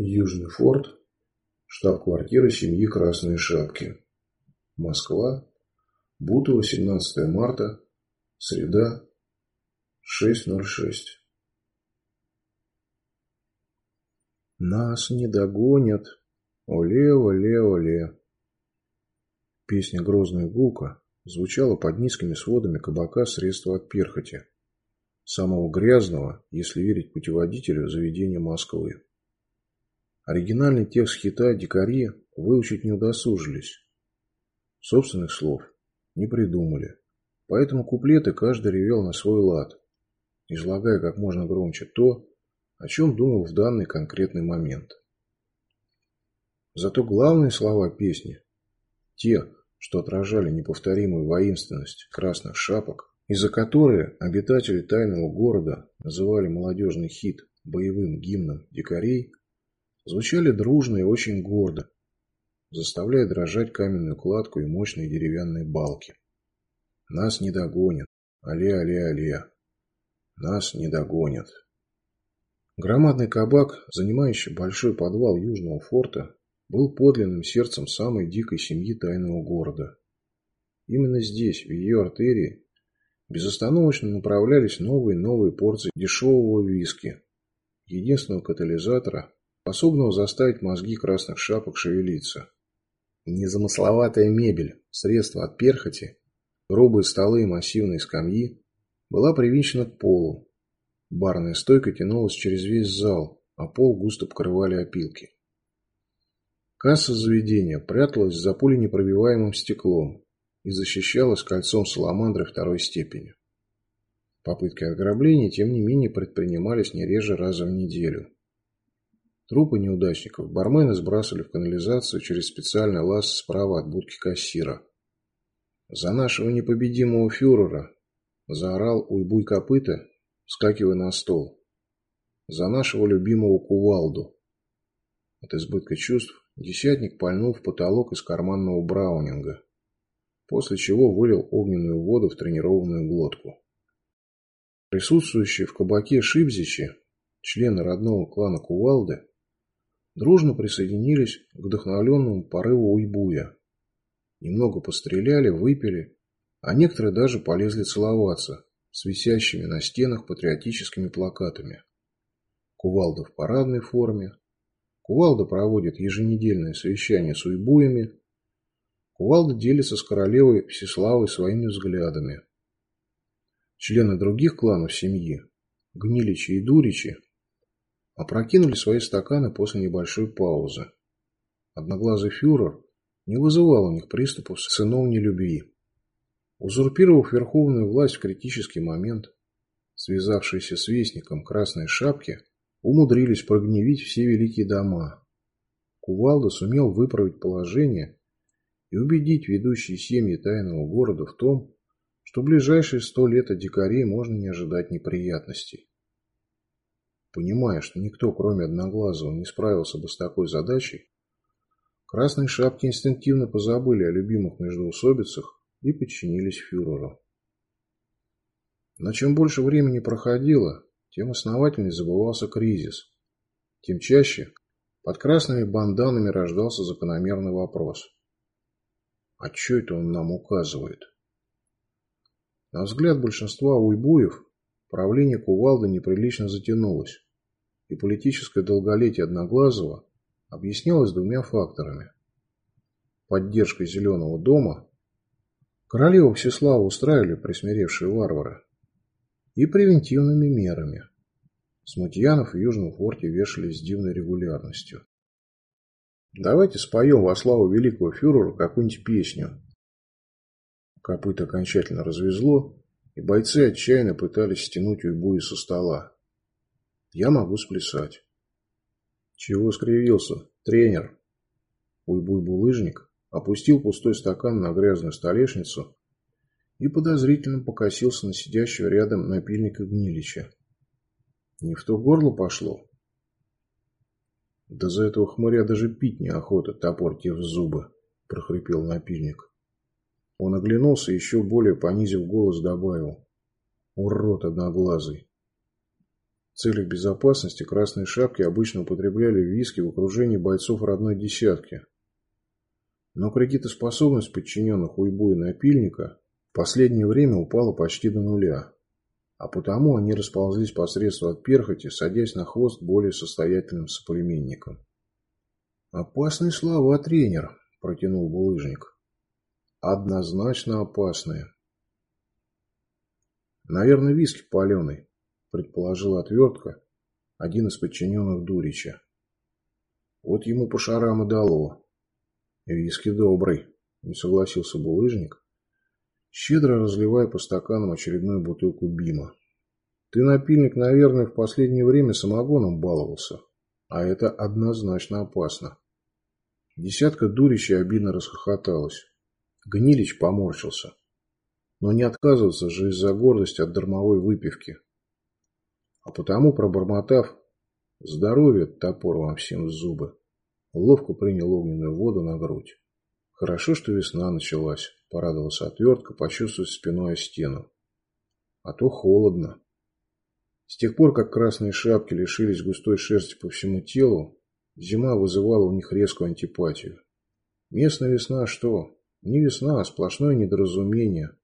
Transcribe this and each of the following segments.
Южный форт, штаб-квартира семьи Красные Шапки. Москва, Бутово, 17 марта, среда, 6.06. Нас не догонят. Оле, оле, оле. Песня «Грозная гулка» звучала под низкими сводами кабака средства от перхоти, самого грязного, если верить путеводителю, заведения Москвы. Оригинальный текст хита «Дикари» выучить не удосужились. Собственных слов не придумали. Поэтому куплеты каждый ревел на свой лад, излагая как можно громче то, о чем думал в данный конкретный момент. Зато главные слова песни, те, что отражали неповторимую воинственность красных шапок, из-за которой обитатели тайного города называли молодежный хит боевым гимном дикарей, звучали дружно и очень гордо, заставляя дрожать каменную кладку и мощные деревянные балки. Нас не догонят. Але, але, але. Нас не догонят. Громадный кабак, занимающий большой подвал южного форта, был подлинным сердцем самой дикой семьи тайного города. Именно здесь, в ее артерии, безостановочно направлялись новые новые порции дешевого виски, единственного катализатора, способного заставить мозги красных шапок шевелиться. Незамысловатая мебель, средства от перхоти, грубые столы и массивные скамьи была привинчена к полу. Барная стойка тянулась через весь зал, а пол густо покрывали опилки. Касса заведения пряталась за пуленепробиваемым стеклом и защищалась кольцом саламандры второй степени. Попытки ограбления, тем не менее, предпринимались не реже раза в неделю. Трупы неудачников бармены сбрасывали в канализацию через специальный лаз справа от будки кассира. «За нашего непобедимого фюрера!» – заорал уйбуй копыта, вскакивая на стол. «За нашего любимого кувалду!» От избытка чувств десятник пальнул в потолок из карманного браунинга, после чего вылил огненную воду в тренированную глотку. Присутствующие в кабаке Шибзичи, члены родного клана Кувалды, дружно присоединились к вдохновленному порыву Уйбуя. Немного постреляли, выпили, а некоторые даже полезли целоваться с висящими на стенах патриотическими плакатами. Кувалда в парадной форме. Кувалда проводит еженедельное совещание с уйбуями. Кувалда делится с королевой Всеславой своими взглядами. Члены других кланов семьи, Гниличи и Дуричи, опрокинули свои стаканы после небольшой паузы. Одноглазый фюрер не вызывал у них приступов сыновней любви. Узурпировав верховную власть в критический момент, связавшиеся с вестником Красной Шапки умудрились прогневить все великие дома. Кувалда сумел выправить положение и убедить ведущие семьи тайного города в том, что в ближайшие сто лет от дикарей можно не ожидать неприятностей. Понимая, что никто, кроме Одноглазого, не справился бы с такой задачей, красные шапки инстинктивно позабыли о любимых междоусобицах и подчинились фюреру. Но чем больше времени проходило, тем основательнее забывался кризис. Тем чаще под красными банданами рождался закономерный вопрос. А что это он нам указывает? На взгляд большинства уйбуев Правление Кувалды неприлично затянулось, и политическое долголетие Одноглазого объяснялось двумя факторами. Поддержкой Зеленого дома королеву Всеславу устраивали присмиревшие варвары и превентивными мерами. Смутьянов в Южном форте вешали с дивной регулярностью. Давайте споем во славу великого фюрера какую-нибудь песню. Копыт окончательно развезло, и бойцы отчаянно пытались стянуть уйбуи со стола. Я могу сплясать. Чего скривился? Тренер. Уйбуй-булыжник опустил пустой стакан на грязную столешницу и подозрительно покосился на сидящего рядом напильника Гнилича. Не в то горло пошло. Да за этого хмыря даже пить неохота, топор тебе в зубы, прохрипел напильник. Он оглянулся еще более понизив голос добавил. Урод одноглазый. Целях безопасности красные шапки обычно употребляли виски в окружении бойцов родной десятки. Но кредитоспособность подчиненных уйбу и напильника в последнее время упала почти до нуля, а потому они расползлись посредством от перхоти, садясь на хвост более состоятельным соплеменникам. «Опасные слова, тренер», – протянул булыжник. «Однозначно опасные». «Наверное, виски паленый», предположил отвертка, один из подчиненных Дурича. Вот ему по шарам и дало. Виски добрый, не согласился булыжник, щедро разливая по стаканам очередную бутылку бима. Ты, напильник, наверное, в последнее время самогоном баловался, а это однозначно опасно. Десятка дурища обидно расхохоталась. Гнилич поморщился. Но не отказываться же из-за гордости от дармовой выпивки. А потому, пробормотав «Здоровье, топор вам всем в зубы», ловко принял огненную воду на грудь. Хорошо, что весна началась, порадовался отвертка, почувствовав спиной стену. А то холодно. С тех пор, как красные шапки лишились густой шерсти по всему телу, зима вызывала у них резкую антипатию. Местная весна что? Не весна, а сплошное недоразумение.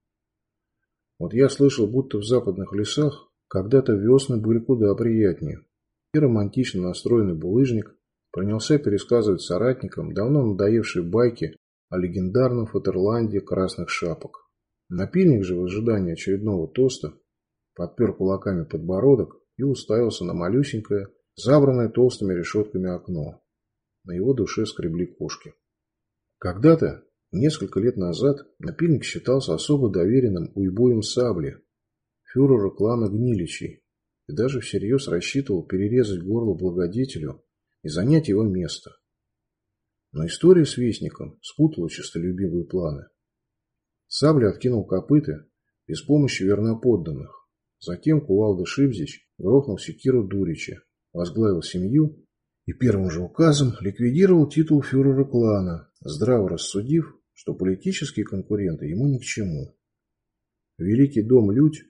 Вот я слышал, будто в западных лесах когда-то весны были куда приятнее. И романтично настроенный булыжник принялся пересказывать соратникам давно надоевшие байки о легендарном Фатерланде красных шапок. Напильник же в ожидании очередного тоста подпер кулаками подбородок и уставился на малюсенькое, забранное толстыми решетками окно. На его душе скребли кошки. Когда-то, несколько лет назад, напильник считался особо доверенным уйбуем сабли, фюрера клана Гниличей и даже всерьез рассчитывал перерезать горло благодетелю и занять его место. Но история с Вестником спутала честолюбивые планы. Сабля откинул копыты без помощи верноподданных. Затем Кувалда Шибзич грохнул секиру Дурича, возглавил семью и первым же указом ликвидировал титул фюрера клана, здраво рассудив, что политические конкуренты ему ни к чему. Великий дом Людь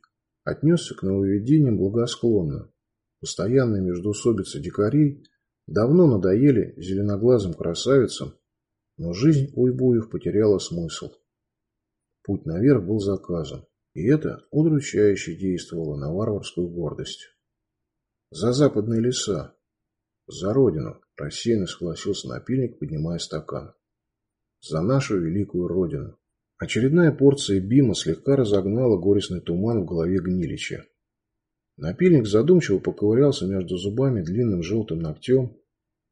отнесся к нововведениям благосклонно. Постоянные междоусобицы дикарей давно надоели зеленоглазым красавицам, но жизнь уйбуев потеряла смысл. Путь наверх был заказан, и это удручающе действовало на варварскую гордость. За западные леса, за родину, рассеянно согласился напильник, поднимая стакан. За нашу великую родину. Очередная порция бима слегка разогнала горестный туман в голове Гнилича. Напильник задумчиво поковырялся между зубами длинным желтым ногтем,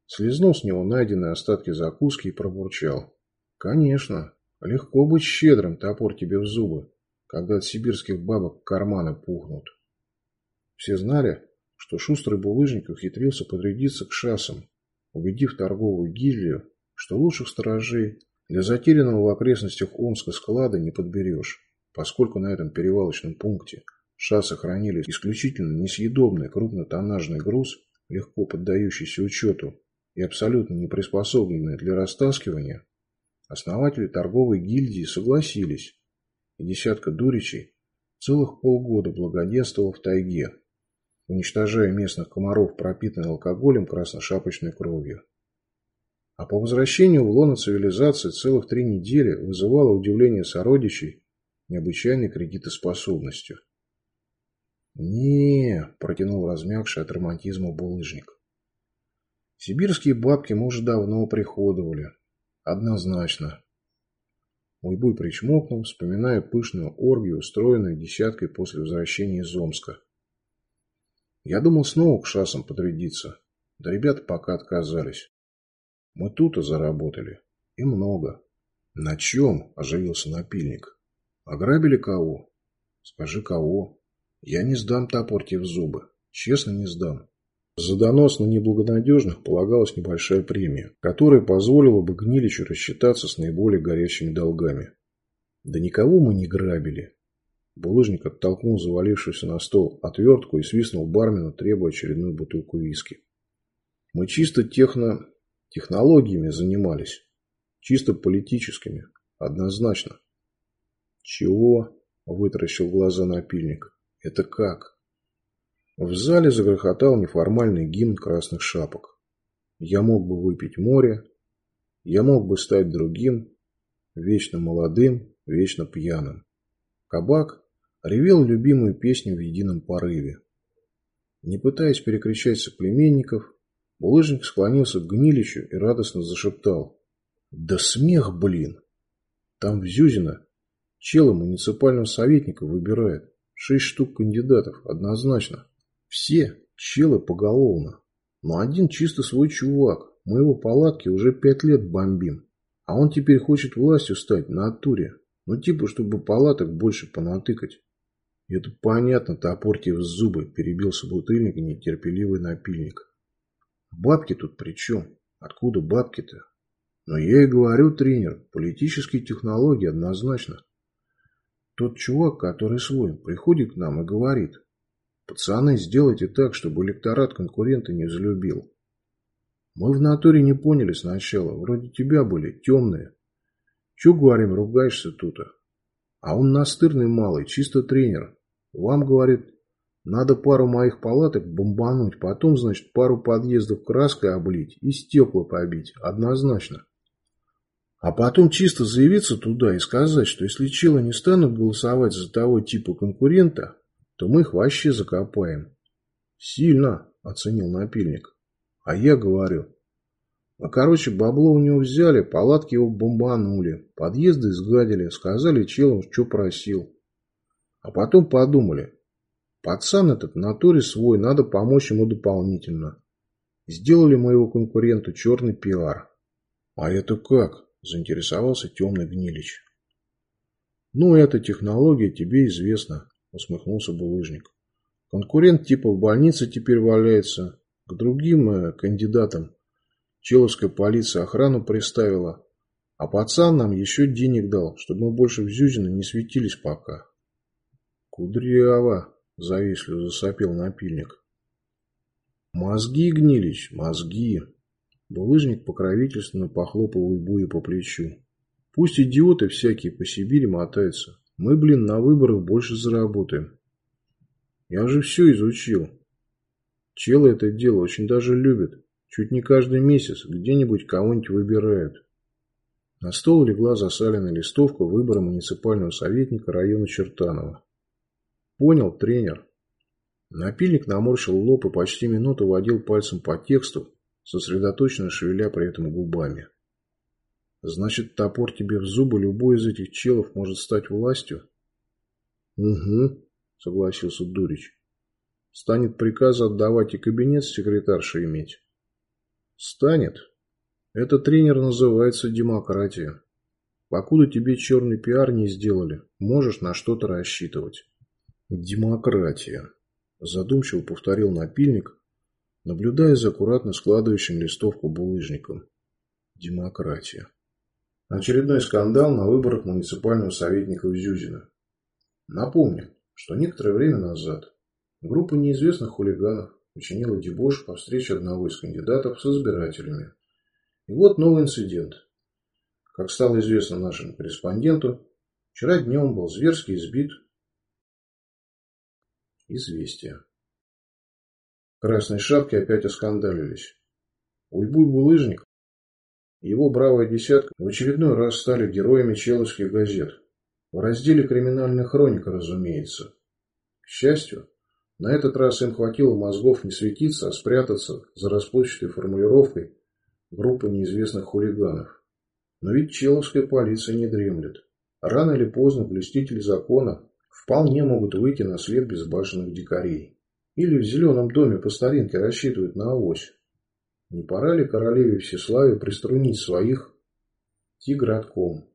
слезнул с него найденные остатки закуски и пробурчал. «Конечно, легко быть щедрым, топор тебе в зубы, когда от сибирских бабок карманы пухнут». Все знали, что шустрый булыжник ухитрился подрядиться к шасам, убедив торговую гильдию, что лучших сторожей для затерянного в окрестностях Омска склада не подберешь, поскольку на этом перевалочном пункте шассы хранили исключительно несъедобный крупнотоннажный груз, легко поддающийся учету и абсолютно не приспособленный для растаскивания, основатели торговой гильдии согласились, и десятка дуричей целых полгода благоденствовал в тайге, уничтожая местных комаров, пропитанных алкоголем красношапочной кровью. А по возвращению в лоно цивилизации целых три недели вызывало удивление сородичей необычайной кредитоспособностью. не протянул размягший от романтизма булыжник. Сибирские бабки мы уже давно приходовали. Однозначно. Уйбуй причмокнул, вспоминая пышную оргию, устроенную десяткой после возвращения из Омска. Я думал снова к шасам подрядиться, да ребята пока отказались. Мы тут и заработали. И много. На чем? Оживился напильник. Ограбили кого? Скажи, кого? Я не сдам топор тебе в зубы. Честно не сдам. За донос на неблагонадежных полагалась небольшая премия, которая позволила бы Гниличу рассчитаться с наиболее горячими долгами. Да никого мы не грабили. Булыжник оттолкнул завалившуюся на стол отвертку и свистнул бармену, требуя очередную бутылку виски. Мы чисто техно... Технологиями занимались. Чисто политическими. Однозначно. Чего? Вытаращил глаза напильник. Это как? В зале загрохотал неформальный гимн красных шапок. Я мог бы выпить море, я мог бы стать другим, вечно молодым, вечно пьяным. Кабак ревел любимую песню в едином порыве. Не пытаясь перекричать соплеменников, булыжник склонился к гнилищу и радостно зашептал. «Да смех, блин! Там в Зюзино челы муниципального советника выбирают. Шесть штук кандидатов, однозначно. Все челы поголовно. Но один чисто свой чувак. Мы его палатки уже пять лет бомбим. А он теперь хочет властью стать на натуре. Ну типа, чтобы палаток больше понатыкать. Это понятно, топорьте в зубы, перебил собутыльник нетерпеливый напильник. Бабки тут при чем? Откуда бабки-то? Но я и говорю, тренер, политические технологии однозначно. Тот чувак, который свой, приходит к нам и говорит, пацаны, сделайте так, чтобы электорат конкурента не взлюбил. Мы в натуре не поняли сначала, вроде тебя были, темные. Че, говорим, ругаешься тут? А он настырный малый, чисто тренер. Вам, говорит, надо пару моих палаток бомбануть, потом, значит, пару подъездов краской облить и стекла побить, однозначно. А потом чисто заявиться туда и сказать, что если челы не станут голосовать за того типа конкурента, то мы их вообще закопаем. Сильно, оценил напильник. А я говорю. А короче, бабло у него взяли, палатки его бомбанули, подъезды сгадили, сказали челам, что просил. А потом подумали. Пацан этот натуре свой, надо помочь ему дополнительно. Сделали моего конкуренту черный пиар. А это как? Заинтересовался темный гнилич. Ну, эта технология тебе известна, усмехнулся булыжник. Конкурент типа в больнице теперь валяется. К другим э, кандидатам Человская полиция охрану приставила. А пацан нам еще денег дал, чтобы мы больше в Зюзино не светились пока. Кудряво, завистливо засопел напильник. Мозги, Гнилич, мозги. Булыжник покровительственно похлопал Уйбуя по плечу. Пусть идиоты всякие по Сибири мотаются. Мы, блин, на выборах больше заработаем. Я же все изучил. Челы это дело очень даже любят. Чуть не каждый месяц где-нибудь кого-нибудь выбирают. На стол легла засаленная листовка выбора муниципального советника района Чертанова. Понял, тренер. Напильник наморщил лоб и почти минуту водил пальцем по тексту, сосредоточенно шевеля при этом губами. Значит, топор тебе в зубы любой из этих челов может стать властью? Угу, согласился Дурич. Станет приказ отдавать и кабинет с секретаршей иметь. Станет. Это тренер называется демократия. Покуда тебе черный пиар не сделали, можешь на что-то рассчитывать. Демократия. Задумчиво повторил напильник, наблюдая за аккуратно складывающим листовку булыжником. Демократия. Очередной скандал на выборах муниципального советника в Зюзино. Напомню, что некоторое время назад группа неизвестных хулиганов учинила дебош по встрече одного из кандидатов с избирателями. И вот новый инцидент. Как стало известно нашему корреспонденту, вчера днем был зверски избит известие. Красные шапки опять оскандалились. Уйбуй булыжник и его бравая десятка в очередной раз стали героями человских газет. В разделе «Криминальная хроника», разумеется. К счастью, на этот раз им хватило мозгов не светиться, а спрятаться за расплывчатой формулировкой группы неизвестных хулиганов. Но ведь человская полиция не дремлет. Рано или поздно блюстители закона вполне могут выйти на след безбашенных дикарей. Или в зеленом доме по старинке рассчитывают на авось. Не пора ли королеве Всеславе приструнить своих тигратком?